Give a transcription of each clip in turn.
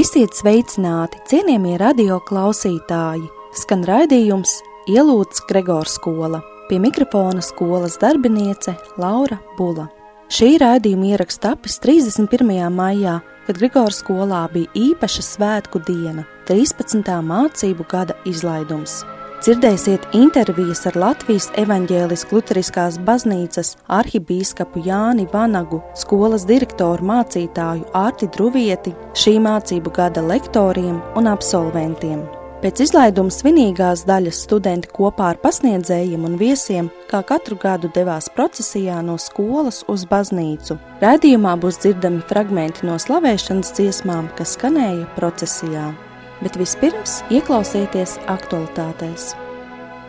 Esiet sveicināti, cienījamie radio klausītāji! Skan raidījums Ielūdz Gregors skola. Pie mikrofona skolas darbiniece Laura Bula. Šī raidījuma ieraksts tapis 31. maijā, kad Gregors skolā bija īpaša svētku diena - 13. mācību gada izlaidums. Dzirdēsiet intervijas ar Latvijas evaņģēliskās Lutheriskās baznīcas arhibīskapu Jāni Vanagu, skolas direktoru mācītāju Ārti Druvieti, šī mācību gada lektoriem un absolventiem. Pēc izlaiduma svinīgās daļas studenti kopā ar pasniedzējiem un viesiem, kā katru gadu devās procesijā no skolas uz baznīcu. Rādījumā būs dzirdami fragmenti no slavēšanas dziesmām, kas skanēja procesijā bet vispirms ieklausieties aktualitātēs.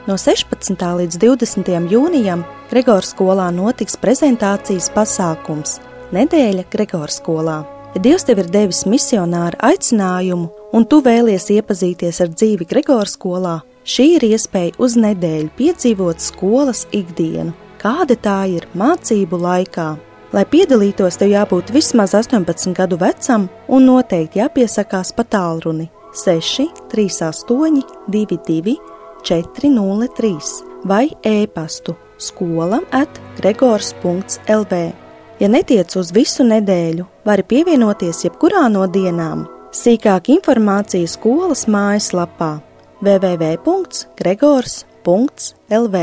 No 16. līdz 20. jūnijam Gregors skolā notiks prezentācijas pasākums Nedēļa Gregors skolā. Ja Dievs tev ir devis misionāru aicinājumu, un tu vēlies iepazīties ar dzīvi Gregors skolā, šī ir iespēja uz nedēļu piedzīvot skolas ikdienu, kāda tā ir mācību laikā. Lai piedalītos, tev jābūt vismaz 18 gadu vecam un noteikti jāpiesakās pa tālruni 6, 38, 22, 403 vai e-pastu skola at gregors.lv. Ja netiec uz visu nedēļu, vari pievienoties jebkurā no dienām. Sīkāk informācija skolas mājaslapā www.gregors.lv.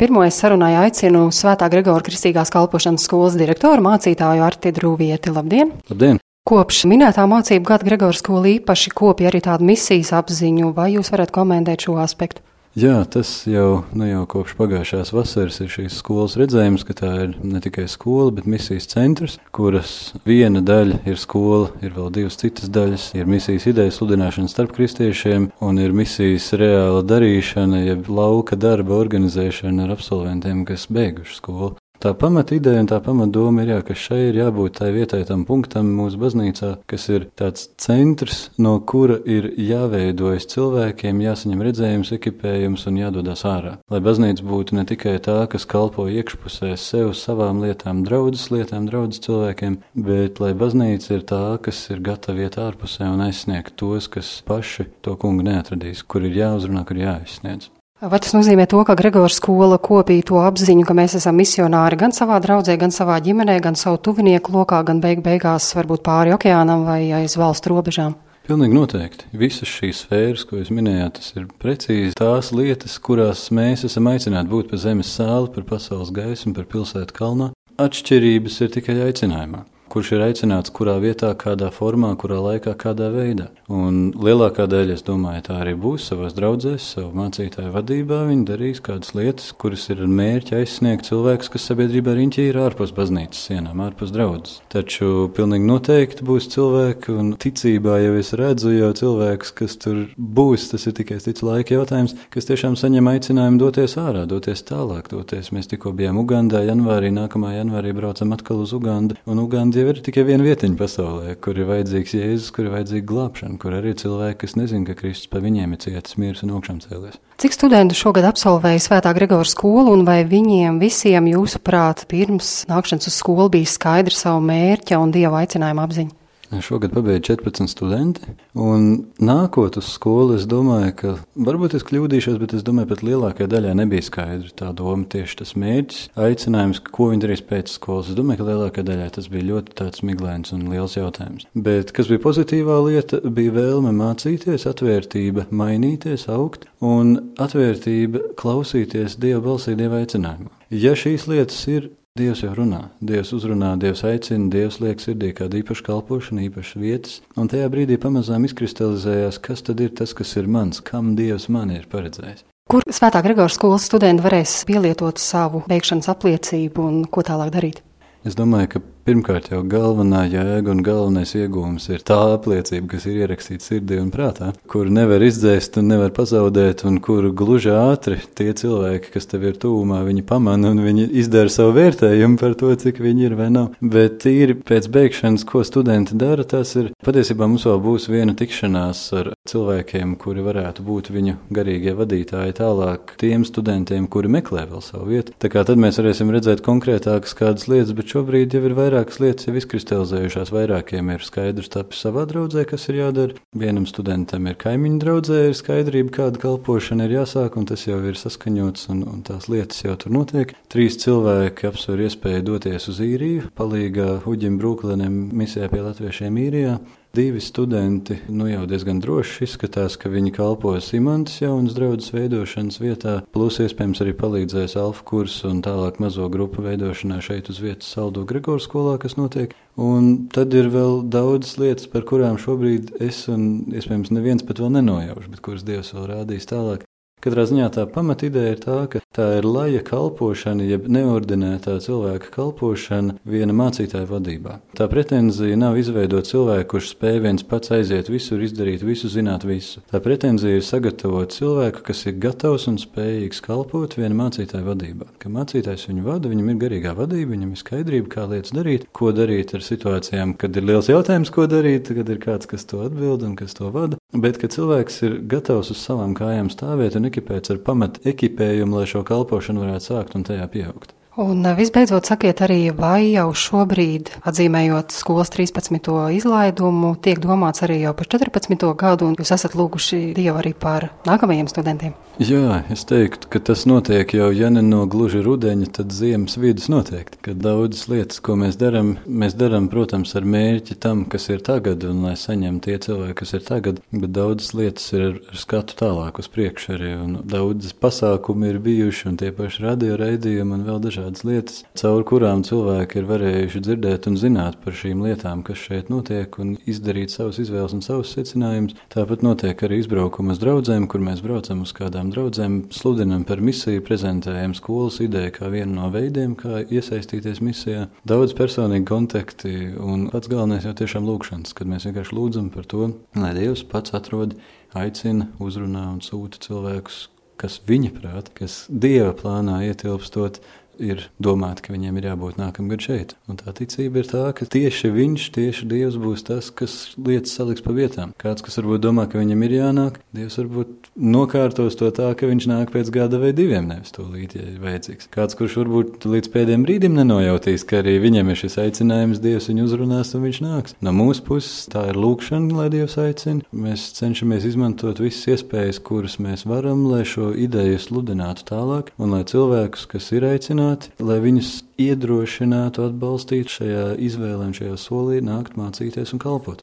Pirmo es sarunāju aicinu Svētā Gregora Kristīgās kalpošanas skolas direktoru mācītāju Arti Drūvieti. Labdien! Labdien! Kopš minētā mācību gada Gregors skola īpaši kopja arī tādu misijas apziņu, vai jūs varat komentēt šo aspektu? Jā, tas jau, nu jau kopš pagājušās vasaras ir šīs skolas redzējums, ka tā ir ne tikai skola, bet misijas centrs, kuras viena daļa ir skola, ir vēl divas citas daļas. Ir misijas idejas sludināšana starp kristiešiem, un ir misijas reāla darīšana, jeb lauka darba organizēšana ar absolventiem, kas beiguši skolu. Tā pamata ideja un tā pamata doma ir, jā, ka šai ir jābūt tai vietai, tam punktam mūsu baznīcā, kas ir tāds centrs, no kura ir jāveidojas cilvēkiem, jāsaņem redzējums, ekipējums un jādodas ārā. Lai baznīca būtu ne tikai tā, kas kalpo iekšpusē sev, savām lietām, draudzes lietām, draudzes cilvēkiem, bet lai baznīca ir tā, kas ir gatava iet ārpusē un aizsniegt tos, kas paši to kungu neatradīs, kur ir jāuzrunā, kur jāizsniedz. Vai tas nozīmē to, ka Gregors skola kopīja to apziņu, ka mēs esam misionāri gan savā draudzē, gan savā ģimenē, gan savu tuvinieku lokā, gan beig beigās varbūt pāri okeānam vai aiz valstu robežām? Pilnīgi noteikti. Visas šīs sfēras, ko jūs minējāt, tas ir precīzi tās lietas, kurās mēs esam aicināti būt par zemes sāli, par pasaules gaismu, par pilsētu kalnā. Atšķirības ir tikai aicinājumā kurš ir aicināts kurā vietā, kādā formā, kurā laikā, kādā veidā. Un lielākā daļa, es domāju, tā arī būs savās draudzēs, savu mācītāju vadībā. Viņi darīs kādas lietas, kuras ir mērķi aizsniegt cilvēkus, kas sabiedrībā riņķī ir ārpus baznīcas sienām, ārpus draudzes. Taču pilnīgi noteikti būs cilvēki, un ticībā jau es redzu jau cilvēkus, kas tur būs. Tas ir tikai cits laika jautājums, kas tiešām saņem aicinājumu doties ārā, doties tālāk, doties. Mēs tikko bijām Ugandā, janvārī, nākamā janvārī braucam atkal uz Ugandu, un Uganda jau ir tikai viena vietiņa pasaulē, kur ir vajadzīgs Jēzus, kur ir vajadzīga glābšana, kur arī ir cilvēki, kas nezina, ka Kristus pa viņiem ir cietis, miris un augšām cēlies. Cik studentu šogad absolvēja Svētā Gregora skolu, un vai viņiem visiem, jūsuprāt, pirms nākšanas uz skolu bija skaidra savu mērķa un dieva aicinājuma apziņa? Šogad pabeidzu 14 studenti, un nākot uz skolu, es domāju, ka varbūt es kļūdīšos, bet es domāju, ka lielākajai daļai nebija skaidra tā doma, tieši tas mērķis, aicinājums, ko viņi darīs pēc skolas. Es domāju, ka lielākajai daļai tas bija ļoti miglains un liels jautājums. Bet kas bija pozitīvā lieta, bija vēlme mācīties, atvērtība, mainīties, augt un atvērtība klausīties Dieva balsī, Dieva aicinājumā. Ja šīs lietas ir Dievs jau runā, Dievs uzrunā, Dievs aicina, Dievs liek sirdī kādu īpašu kalpošanu, īpašas vietas, un tajā brīdī pamazām izkristalizējās, kas tad ir tas, kas ir mans, kam Dievs man ir paredzējis. Kur Svētā Gregora skolas studenti varēs pielietot savu beigšanas apliecību un ko tālāk darīt? Es domāju, ka Pirmkārt, jau galvenā jēga un galvenais iegūms ir tā apliecība, kas ir ierakstīta sirdī un prātā, kuru nevar izdzēst un nevar pazaudēt, un kuru gluži ātri tie cilvēki, kas tev ir tūmā, viņi pamana un viņi izdara savu vērtējumu par to, cik viņi ir vai nav. Bet tīri pēc beigšanas, ko studenti dara, tas ir patiesībā mums vēl būs viena tikšanās ar cilvēkiem, kuri varētu būt viņu garīgie vadītāji tālāk tiem studentiem, kuri meklē vēl savu vietu. Tā kā tad mēs varēsim redzēt konkrētākas kādas lietas, bet šobrīd jau ir vairāk vairākas lietas jau izkristalizējušās. Vairākiem ir skaidrs, tapis savā draudzē, kas ir jādara. Vienam studentam ir kaimiņu draudzē, ir skaidrība, kāda kalpošana ir jāsāk, un tas jau ir saskaņots, un, un tās lietas jau tur notiek. Trīs cilvēki apsver iespēju doties uz īriju, palīgā Uģim Brūklenim misijā pie latviešiem īrijā. Divi studenti nu jau diezgan droši izskatās, ka viņi kalpos imantas jaunas draudzes veidošanas vietā, plus iespējams arī palīdzēs alfa kursu un tālāk mazo grupu veidošanā šeit uz vietas Saldo Gregoru skolā, kas notiek. Un tad ir vēl daudz lietas, par kurām šobrīd es un iespējams neviens pat vēl nenojaušu, bet kuras Dievs vēl rādīs tālāk. Katrā ziņā tā pamatideja ir tā, ka tā ir laja kalpošana, jeb neordinētā cilvēka kalpošana viena mācītāja vadībā. Tā pretenzija nav izveidot cilvēku, kurš spēj viens pats aiziet visur, izdarīt visu, zināt visu. Tā pretenzija ir sagatavot cilvēku, kas ir gatavs un spējīgs kalpot viena mācītāja vadībā. Ka mācītājs viņu vada, viņam ir garīgā vadība, viņam ir skaidrība, kā lietas darīt, ko darīt ar situācijām, kad ir liels jautājums, ko darīt, kad ir kāds, kas to atbild un kas to vada. Bet, kad cilvēks ir gatavs uz savām kājām stāvēt un ekipēts ar pamat ekipējumu, lai šo kalpošanu varētu sākt un tajā pieaugt. Un eh, visbeidzot, sakiet arī, vai jau šobrīd, atzīmējot skolas 13. izlaidumu, tiek domāts arī jau par 14. gadu, un jūs esat lūguši Dievu arī par nākamajiem studentiem? Jā, es teiktu, ka tas notiek jau, ja ne no gluži rudeņa, tad ziemas vidus noteikti. Kad daudzas lietas, ko mēs darām, mēs darām, protams, ar mērķi tam, kas ir tagad, un lai saņemtu tie cilvēki, kas ir tagad, bet daudzas lietas ir ar, skatu tālāk uz priekšu arī, un daudzas pasākumi ir bijuši, un tie paši radio raidījumi, un vēl dažādas lietas, caur kurām cilvēki ir varējuši dzirdēt un zināt par šīm lietām, kas šeit notiek, un izdarīt savas izvēles un savus secinājumus. Tāpat notiek arī izbraukuma uz draudzēm, kur mēs braucam uz kādām draudzēm sludinam par misiju, prezentējam skolas ideju kā vienu no veidiem, kā iesaistīties misijā. Daudz personīgi kontakti un pats galvenais jau tiešām lūkšanas, kad mēs vienkārši lūdzam par to, lai Dievs pats atrod, aicina, uzrunā un sūta cilvēkus, kas viņa prāt, kas Dieva plānā ietilpstot, ir domāti, ka viņiem ir jābūt nākamgad šeit. Un tā ticība ir tā, ka tieši viņš, tieši Dievs būs tas, kas lietas saliks pa vietām. Kāds, kas varbūt domā, ka viņam ir jānāk, Dievs varbūt nokārtos to tā, ka viņš nāk pēc gada vai diviem, nevis līdzi, ja ir vajadzīgs. Kāds, kurš varbūt līdz pēdējiem brīdim nenojautīs, ka arī viņam ir šis aicinājums, Dievs viņu uzrunās un viņš nāks. No mūsu puses tā ir lūkšana, lai Dievs aicina. Mēs cenšamies izmantot visas iespējas, kuras mēs varam, lai šo ideju sludinātu tālāk un lai cilvēkus, kas ir aicināti, aicināti, lai viņus iedrošinātu, atbalstītu šajā izvēlē un šajā solī, nākt mācīties un kalpot.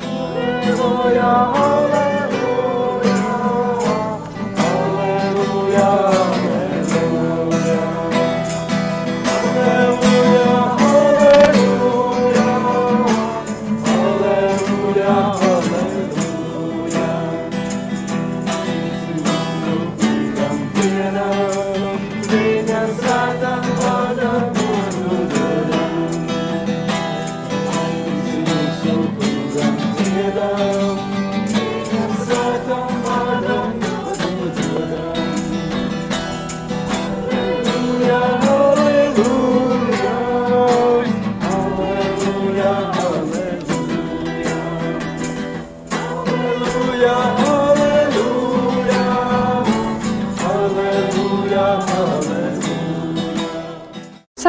Alleluja, alleluja,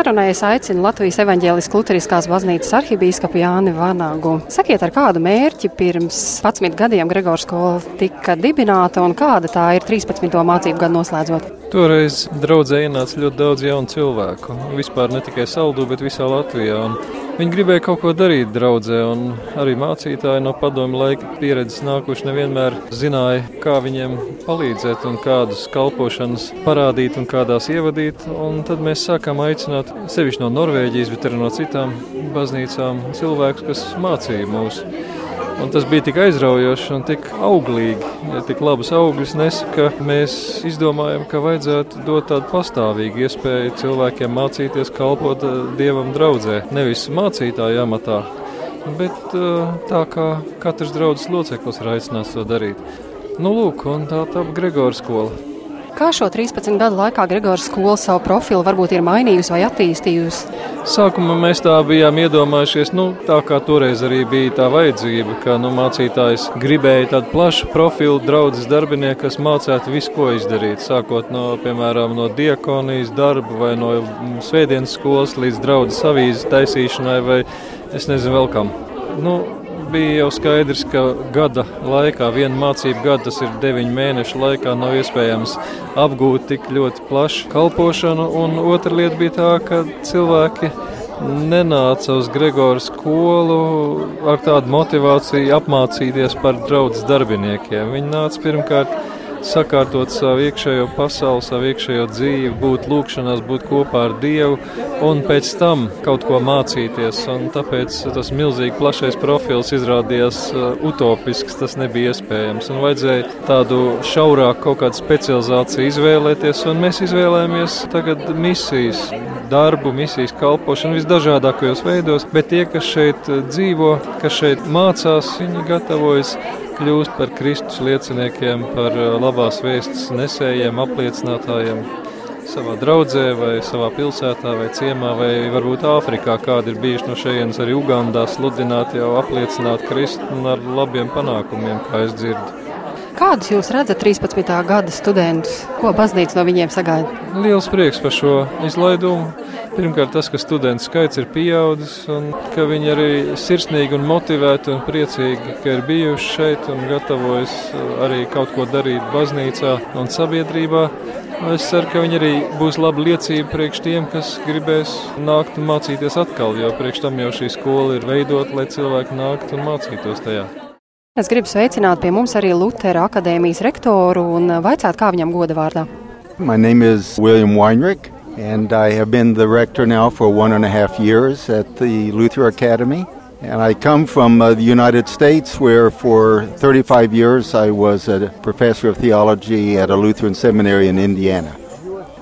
Sarunai es aicinu Latvijas evaņģēlis Luteriskās baznīcas arhibīskapu Jāni Vanagu. Sakiet, ar kādu mērķi pirms 11 gadiem Gregors skola tika dibināta un kāda tā ir 13. mācību gadu noslēdzot? Toreiz draudzē ienāca ļoti daudz jaunu cilvēku. Vispār ne tikai Saldū, bet visā Latvijā. Un Viņi gribēja kaut ko darīt draudzē, un arī mācītāji no padomu laika pieredzes nākuši nevienmēr zināja, kā viņiem palīdzēt un kādus kalpošanas parādīt un kādās ievadīt. Un tad mēs sākām aicināt sevišķi no Norvēģijas, bet arī no citām baznīcām cilvēkus, kas mācīja mūsu Un tas bija tik aizraujoši un tik auglīgi, ja tik labus augļus nesa, ka mēs izdomājam, ka vajadzētu dot tādu pastāvīgu iespēju cilvēkiem mācīties kalpot eh, Dievam draudzē. Nevis mācītāja amatā, bet eh, tā kā katrs draudzes loceklis ir aicināts to darīt. Nu, lūk, un tā tā Gregora skola. Kā šo 13 gadu laikā Gregors skola savu profilu varbūt ir mainījusi vai attīstījusi? Sākumā mēs tā bijām iedomājušies, nu, tā kā toreiz arī bija tā vajadzība, ka nu, mācītājs gribēja tādu plašu profilu draudzes darbinieku, kas mācētu visu, ko izdarīt. Sākot no, piemēram, no diakonijas darba vai no svētdienas skolas līdz draudzes avīzes taisīšanai vai es nezinu vēl kam. Nu, bija jau skaidrs, ka gada laikā, viena mācību gada, tas ir deviņu mēnešu laikā, nav iespējams apgūt tik ļoti plašu kalpošanu. Un otra lieta bija tā, ka cilvēki nenāca uz Gregora skolu ar tādu motivāciju apmācīties par draudzes darbiniekiem. Viņi nāca pirmkārt sakārtot savu iekšējo pasauli, savu iekšējo dzīvi, būt lūkšanās, būt kopā ar Dievu un pēc tam kaut ko mācīties. Un tāpēc tas milzīgi plašais profils izrādījās uh, utopisks, tas nebija iespējams. Un vajadzēja tādu šaurāku kaut kādu specializāciju izvēlēties, un mēs izvēlējāmies tagad misijas darbu, misijas kalpošanu visdažādākajos veidos, bet tie, kas šeit uh, dzīvo, kas šeit mācās, viņi gatavojas kļūst par Kristus lieciniekiem, par uh, labās vēstas nesējiem, apliecinātājiem savā draudzē, vai savā pilsētā, vai ciemā, vai varbūt Āfrikā, kādi ir bijuši no šejienes arī Ugandā, sludināt jau apliecināt Kristu un ar labiem panākumiem, kā es dzirdu. Kādus jūs redzat 13. gada studentus? Ko baznīca no viņiem sagaida? Liels prieks par šo izlaidumu. Pirmkārt, tas, ka studentu skaits ir pieaudzis un ka viņi arī sirsnīgi un motivēti un priecīgi, ka ir bijuši šeit un gatavojas uh, arī kaut ko darīt baznīcā un sabiedrībā. Es ceru, ka viņi arī būs laba liecība priekš tiem, kas gribēs nākt un mācīties atkal, jo priekš tam jau šī skola ir veidota, lai cilvēki nāktu un mācītos tajā. Es gribu sveicināt pie mums arī Lutera akadēmijas rektoru un vaicāt, kā viņam goda vārdā. My name is William Weinrich. And I have been the rector now for one and a half years at the Luther Academy. And I come from uh, the United States, where for 35 years I was a professor of theology at a Lutheran seminary in Indiana.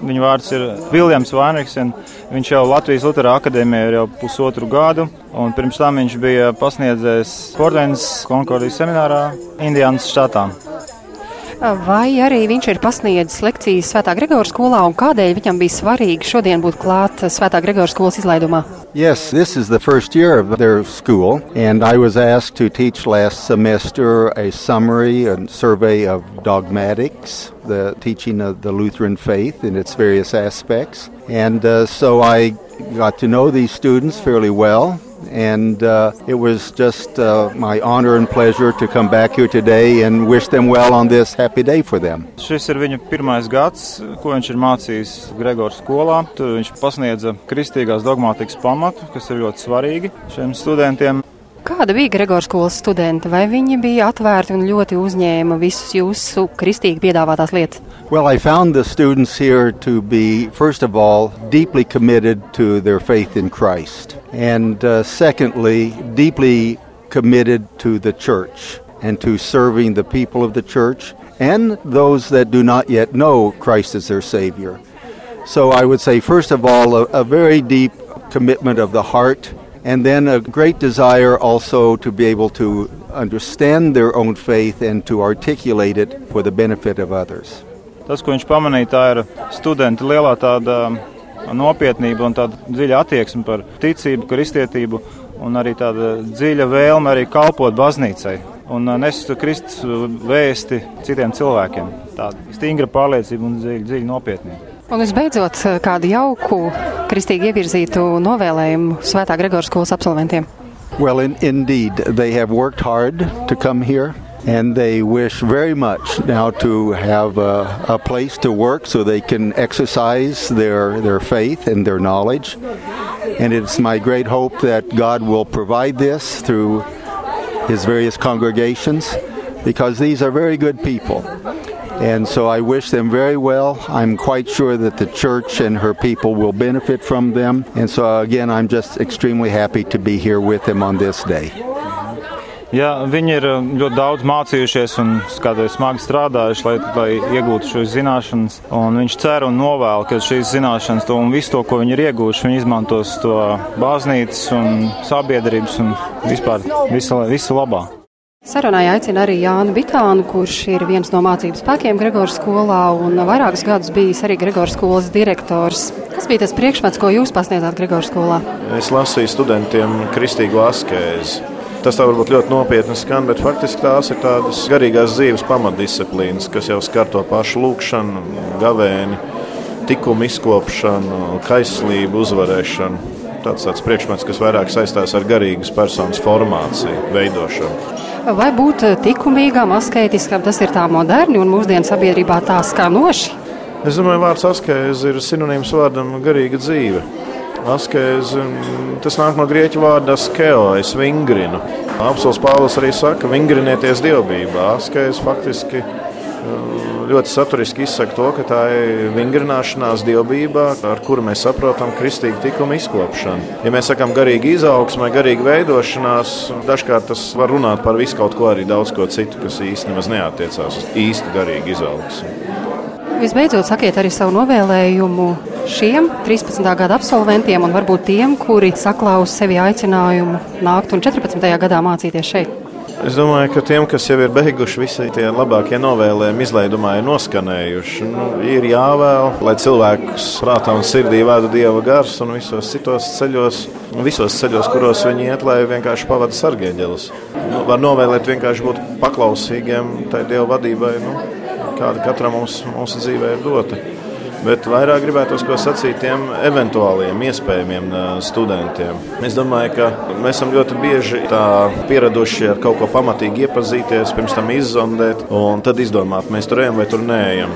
Viņa vārds ir Viljams Vainriks. Viņš jau Latvijas Lutera akadēmijā ir jau pusotru gadu. Pirms tam viņš bija pasniedzējis Fordens Konkordijas seminārā Indiānas štatā. Vai arī viņš ir pasniedzis lekcijas Svētā Gregora skolā un kādēļ viņam bija svarīgi šodien būt klāt Svētā Gregora skolas izlaidumā? Yes, this is the first year of their school, and I was asked to teach last semester a summary and survey of dogmatics, the teaching of the Lutheran faith in its various aspects. And uh, so I got to know these students fairly well and uh, it was just uh, my honor and pleasure to come back here today and wish them well on this happy day for them. Šis ir viņa pirmais gads, ko viņš ir mācījis Gregors skolā. Tur viņš pasniedza kristīgās dogmātikas pamatu, kas ir ļoti svarīgi šiem studentiem. Kāda bija Gregors skolas studenti? Vai viņi bija atvērti un ļoti uzņēma visus jūsu kristīgi piedāvātās lietas? Well, I found the students here to be, first of all, deeply committed to their faith in Christ. And uh, secondly, deeply committed to the church and to serving the people of the church and those that do not yet know Christ as their Savior. So I would say, first of all, a, a very deep commitment of the heart and then a great desire also to be able to understand their own faith and to articulate it for the benefit of others. Tas, ko viņš pamanīja, tā ir studenta lielā tāda nopietnība un tāda dziļa attieksme par ticību, kristietību un arī tāda dziļa vēlme arī kalpot baznīcai un nest Kristus vēsti citiem cilvēkiem. Tāda stingra pārliecība un dziļa, dziļa nopietnība. Un visbeidzot, kādu jauku, kristīgi ievirzītu novēlējumu Svētā Gregora skolas absolventiem. Well, in, indeed, they have worked hard to come here. And they wish very much now to have a, a, place to work so they can exercise their, their faith and their knowledge. And it's my great hope that God will provide this through His various congregations because these are very good people. And so I wish them very well. I'm quite sure that the church and her people will benefit from them. And so, again, I'm just extremely happy to be here with them on this day. Jā, viņi ir um, ļoti daudz mācījušies un kādreiz smagi strādājuši, lai, lai iegūtu šīs zināšanas. Un viņš cer un novēl, ka šīs zināšanas to un visu to, ko viņi ir ieguvuši, viņi izmantos to baznīcas un sabiedrības un vispār visu, visu labā. Sarunai aicina arī Jānu Bitānu, kurš ir viens no mācības spēkiem Gregors skolā un vairākus gadus bijis arī Gregors skolas direktors. Kas bija tas priekšmets, ko jūs pasniedzāt Gregors skolā? Es lasīju studentiem kristīgo askēzi. Tas tā varbūt ļoti nopietni skan, bet faktiski tās ir tādas garīgās dzīves pamatdisciplīnas, kas jau skar to pašu lūkšanu, gavēni, tikumu izkopšanu, kaislību, uzvarēšanu. Tāds, tāds priekšmets, kas vairāk saistās ar garīgas personas formāciju, veidošanu. Vai būt likumīgam, asketiskam, tas ir tā moderni un mūsdienu sabiedrībā tā skanoši? Es domāju, vārds askēze ir sinonīms vārdam garīga dzīve. Askēze, tas nāk no grieķu vārda skeo, es vingrinu. Apsols Pāvils arī saka, vingrinieties dievbijā. Askēze faktiski ļoti saturiski izsaka to, ka tā ir vingrināšanās dievbijā, ar kuru mēs saprotam kristīgu tikumu izkopšanu. Ja mēs sakām garīgi izaugsmē, garīgi veidošanās, dažkārt tas var runāt par visu kaut ko arī daudz ko citu, kas īstenībā neatiecās uz īstu garīgu izaugsmu. Visbeidzot, sakiet arī savu novēlējumu šiem 13. gada absolventiem un varbūt tiem, kuri saklaus sevi aicinājumu nākt un 14. gadā mācīties šeit. Es domāju, ka tiem, kas jau ir beiguši, visi tie labākie novēlējumi izlaidumā ir noskanējuši. Nu, ir jāvēl, lai cilvēks prātā un sirdī vada dieva gars un visos citos ceļos, visos ceļos, kuros viņi iet, lai vienkārši pavada sargieģelis. Nu, var novēlēt vienkārši būt paklausīgiem tai dieva vadībai, nu, kāda katram mums, mūsu dzīvē ir dota bet vairāk gribētu ko sacīt tiem eventuāliem, iespējamiem studentiem. Es domāju, ka mēs esam ļoti bieži pieraduši ar kaut ko pamatīgi iepazīties, pirms tam izzondēt un tad izdomāt, mēs tur ejam vai tur neejam.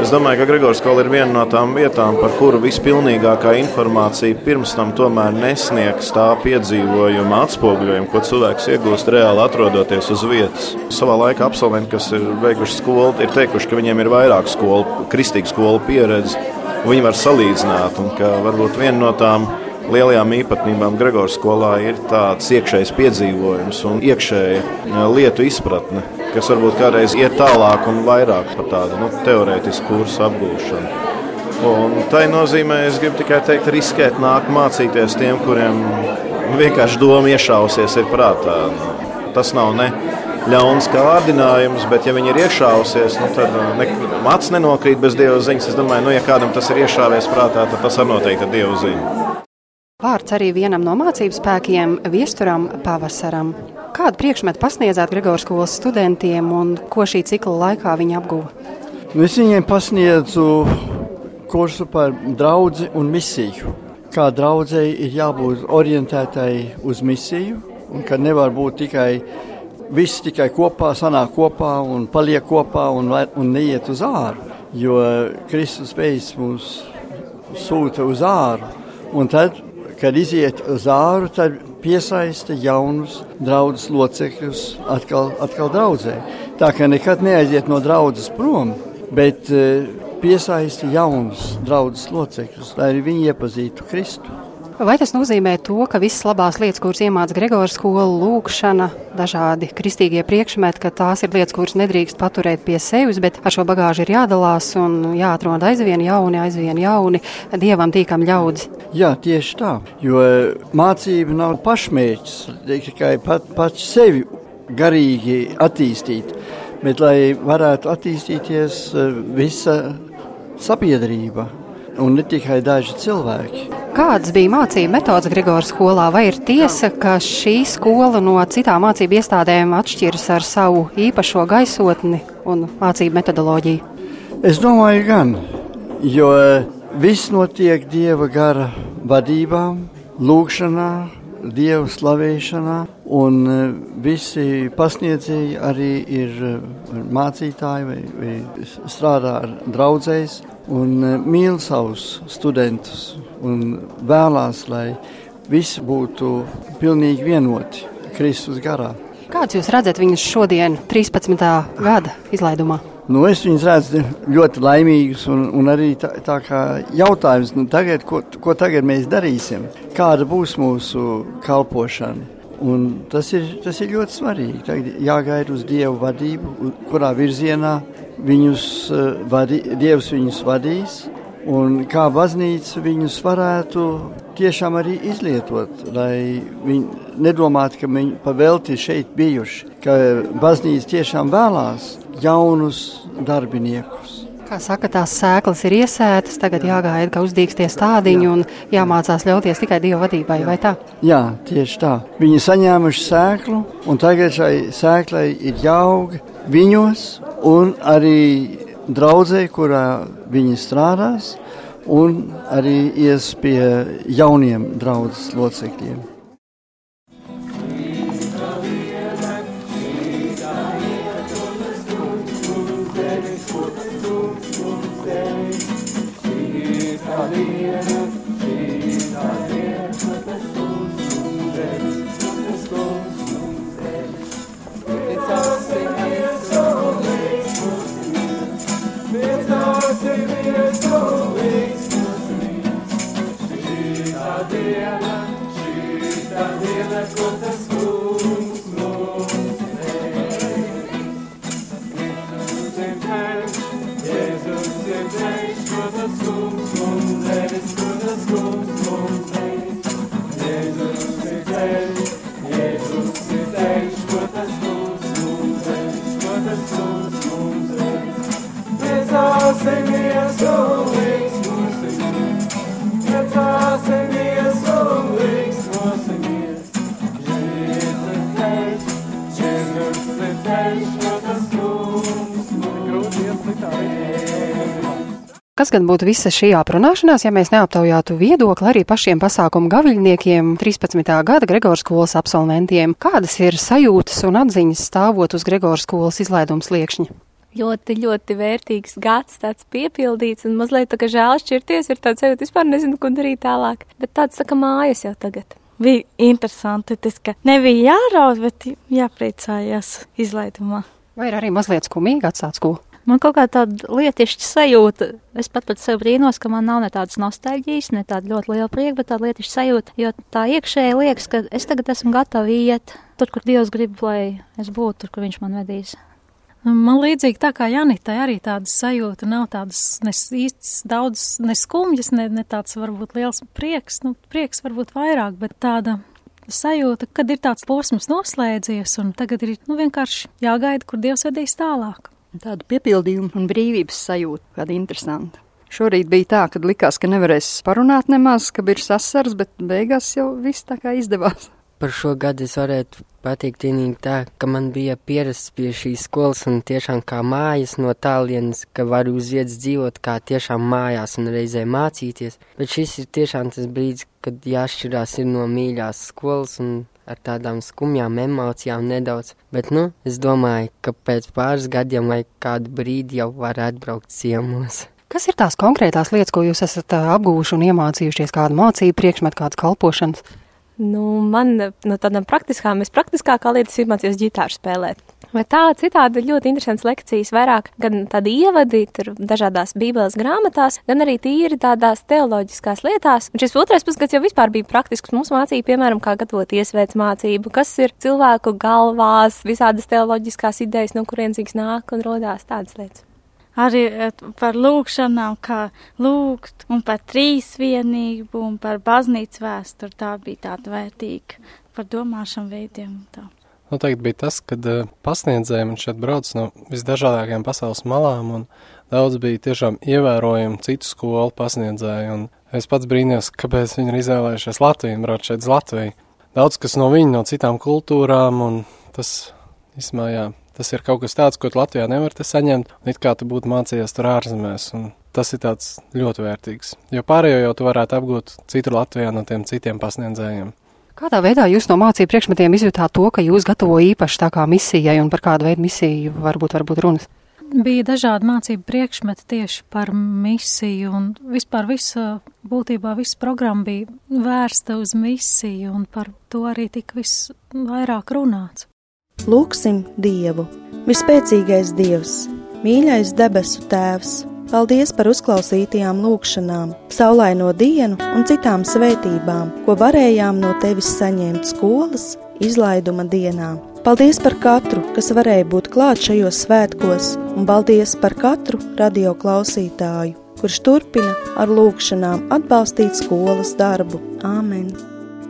Es domāju, ka Gregors skola ir viena no tām vietām, par kuru vispilnīgākā informācija pirms tam tomēr nesniegs tā piedzīvojuma atspoguļojumu, ko cilvēks iegūst reāli atrodoties uz vietas. Savā laikā absolventi, kas ir beiguši skolu, ir teikuši, ka viņiem ir vairāk skolu, kristīgu skolu pieredzi. Viņi var salīdzināt, un ka varbūt viena no tām lielajām īpatnībām Gregors skolā ir tāds iekšējs piedzīvojums un iekšēja lietu izpratne kas varbūt kādreiz iet tālāk un vairāk par tādu nu, teorētisku kursu apgūšanu. Un tā nozīmē, es gribu tikai teikt, riskēt, nāk mācīties tiem, kuriem vienkārši doma iešausies ir prātā. Tas nav ne ļauns kārdinājums, bet, ja viņi ir iešāvusies, nu, tad ne, mats nenokrīt bez dieva ziņas. Es domāju, nu, ja kādam tas ir iešāvies prātā, tad tas ir noteikti dieva ziņa. Vārds arī vienam no mācību spēkiem, Viesturam Pavasaram. Kādu priekšmetu pasniedzāt Gregors skolas studentiem un ko šī cikla laikā viņi apguva? Es viņiem pasniedzu kursu par draugu un misiju. Kā draudzēji ir jābūt orientētai uz misiju, un ka nevar būt tikai viss tikai kopā, sanāk kopā un paliek kopā un, un neiet uz āru. Jo Kristus veids mūs sūta uz āru, un tad, kad iziet uz āru, tad piesaista jaunus draugus locekļus atkal, atkal draudzē. Tā kā nekad neaiziet no draudzes prom, bet eh, piesaista jaunus draugus locekļus, lai arī viņi iepazītu Kristu. Vai tas nozīmē to, ka visas labās lietas, kuras iemācīja Gregors skola, lūkšana, dažādi kristīgie priekšmeti, ka tās ir lietas, kuras nedrīkst paturēt pie sevis, bet ar šo bagāžu ir jādalās un jāatrod aizvien jauni, aizvien jauni, dievam tīkam ļaudis? Jā, tieši tā, jo mācība nav pašmērķis, tikai pat, pats sevi garīgi attīstīt, bet lai varētu attīstīties eh, visa sabiedrība un ne tikai daži cilvēki. Kādas bija mācību metodas Grigoras skolā? Vai ir tiesa, ka šī skola no citām mācību iestādēm atšķiras ar savu īpašo gaisotni un mācību metodoloģiju? Es domāju, gan, jo viss notiek Dieva gara vadībā, lūgšanā, Dieva slavēšanā, un e, visi pasniedzēji arī ir e, mācītāji vai, vai strādā ar draugzēs un e, mīl savus studentus un vēlās, lai visi būtu pilnīgi vienoti Kristus garā. Kāds jūs redzat viņus šodien, 13. gada izlaidumā? Nu, es viņus redzu ļoti laimīgus, un, un arī tā, tā kā jautājums, nu, tagad, ko, ko tagad mēs darīsim, kāda būs mūsu kalpošana. Un tas ir, tas ir ļoti svarīgi. Tagad jāgaida uz Dievu vadību, kurā virzienā viņus, uh, vadi, Dievs viņus vadīs un kā baznīca viņus varētu tiešām arī izlietot, lai viņi nedomātu, ka viņi pavelti šeit bijuši, ka baznīca tiešām vēlās jaunus darbiniekus. Kā saka, tās sēklas ir iesētas, tagad jāgaida, ka uzdīksties tādiņu un jāmācās ļauties tikai Dieva vadībai, vai tā? Jā, tieši tā. Viņi saņēmuši sēklu, un tagad šai sēklai ir jāaug viņos un arī draudzē, kurā viņi strādās, un arī ies pie jauniem draudzes locekļiem. Kas gan būtu visa šī aprunāšanās, ja mēs neaptaujātu viedokli arī pašiem pasākumu gaviļniekiem, 13. gada Gregors skolas absolventiem? Kādas ir sajūtas un atziņas stāvot uz Gregors skolas izlaidums liekšņa? ļoti, ļoti vērtīgs gads, tāds piepildīts, un mazliet tā kā žēl šķirties, ir tāds sajūta, vispār nezinu, ko darīt tālāk. Bet tāds saka mājas jau tagad. Bija interesanti, tas, ka nebija jāraud, bet jāpriecājās izlaidumā. Vai ir arī mazliet skumīgi atstāt skolu? Man kaut kā tāda lietišķa sajūta. Es pat pat sev brīnos, ka man nav ne tādas nostalģijas, ne tāda ļoti liela prieka, bet tāda lietišķa sajūta. Jo tā iekšēji liekas, ka es tagad esmu gatava iet tur, kur Dievs grib, lai es būtu, tur, kur Viņš man vedīs. Man līdzīgi tā kā Janitai arī tāda sajūta nav tādas ne īstas daudz, ne skumjas, ne, ne tāds varbūt liels prieks, nu, prieks varbūt vairāk, bet tāda sajūta, kad ir tāds posms noslēdzies un tagad ir, nu, vienkārši jāgaida, kur Dievs vedīs tālāk. Tāda piepildījuma un brīvības sajūta, kāda interesanta. Šorīt bija tā, ka likās, ka nevarēs parunāt nemaz, ka ir sasars, bet beigās jau viss tā kā izdevās par šo gadu es varētu pateikt vienīgi tā, ka man bija pierasts pie šīs skolas un tiešām kā mājas no tālienes, ka varu uz vietas dzīvot kā tiešām mājās un reizē mācīties. Bet šis ir tiešām tas brīdis, kad jāšķirās ir no mīļās skolas un ar tādām skumjām emocijām nedaudz. Bet, nu, es domāju, ka pēc pāris gadiem vai kādu brīdi jau var atbraukt ciemos. Kas ir tās konkrētās lietas, ko jūs esat apgūši un iemācījušies, kādu mācību priekšmetu, kādas kalpošanas? Nu, man no tādām praktiskām, es praktiskākā lietas ir mācījos ģitāru spēlēt. Vai tā citādi ļoti interesants lekcijas, vairāk gan tādi ievadi, tur dažādās bībeles grāmatās, gan arī tīri tādās teoloģiskās lietās. Un šis otrais pusgads jau vispār bija praktisks. Mums mācīja, piemēram, kā gatavot iesvēts mācību, kas ir cilvēku galvās, visādas teoloģiskās idejas, no kurienes nāk un rodās tādas lietas arī eh, par lūkšanām, kā lūgt, un par trīsvienību, un par baznīcas vēsturi. Tā bija tāda vērtīga par domāšanu veidiem. Tā. Noteikti bija tas, kad uh, pasniedzēji man šeit brauc no visdažādākajām pasaules malām, un daudz bija tiešām ievērojami citu skolu pasniedzēji, es pats brīnījos, kāpēc viņi ir izvēlējušies Latviju brauc šeit uz Latviju. Daudz kas no viņu no citām kultūrām, un tas, izmā, Tas ir kaut kas tāds, ko Latvijā nevar saņemt, it kā tu būtu mācījies tur ārzemēs. Tas ir ļoti vērtīgs. Jo pārējo jau tu varētu apgūt citur Latvijā no tiem citiem pasniedzējiem. Kādā veidā jūs no mācību priekšmetiem izjutāt to, ka jūs gatavo īpaši tā kā misijai un par kādu veidu misiju varbūt, varbūt runas? Bija dažādi mācību priekšmeti tieši par misiju, un vispār visa, būtībā visa programma bija vērsta uz misiju, un par to arī tika viss vairāk runāts. Lūksim Dievu! Vispēcīgais Dievs, mīļais debesu Tēvs! Paldies par uzklausītajām lūgšanām, saulaino dienu un citām svētībām, ko varējām no tevis saņemt skolas izlaiduma dienā. Paldies par katru, kas varēja būt klāt šajos svētkos, un paldies par katru radio klausītāju kurš turpina ar lūgšanām atbalstīt skolas darbu. Āmen!